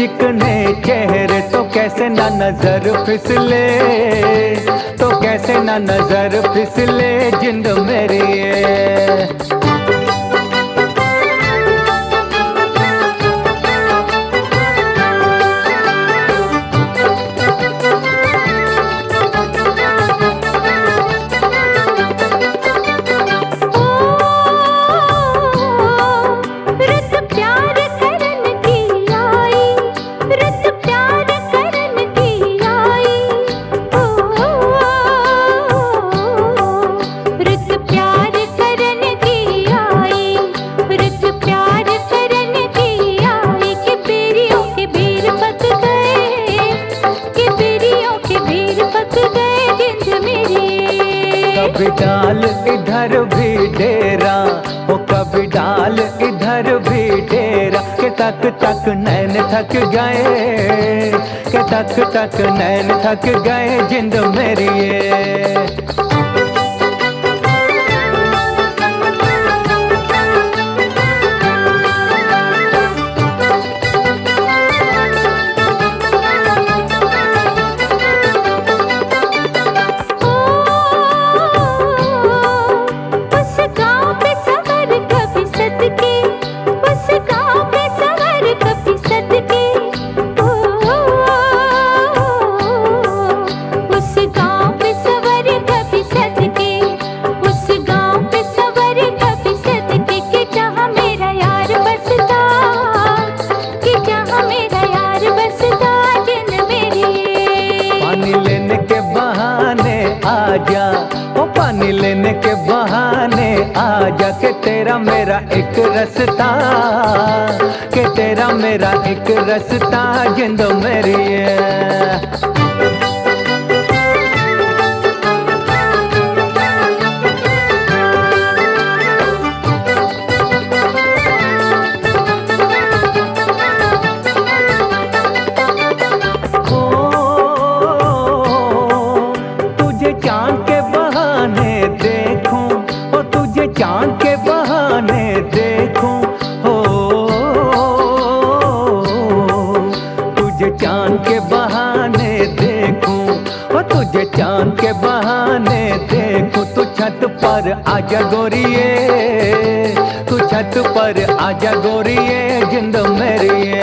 चिकने चेहरे तो कैसे ना नज़र फिसले? तो कैसे ना नज़र फिसले जिंद मेरी कभी डाल इधर भी डेरा ओ कभी डाल इधर भी डेरा। के तक तक नैन थक गए, के तक तक नैन थक गए जिंद मेरी तेरा मेरा एक रस्ता के तेरा मेरा एक रस्ता जिंद मेरी है। तुझे चाँद के बहाने देखो, तू छत पर आजा गोरिए तू छत पर आजा गोरिए जिंद मेरी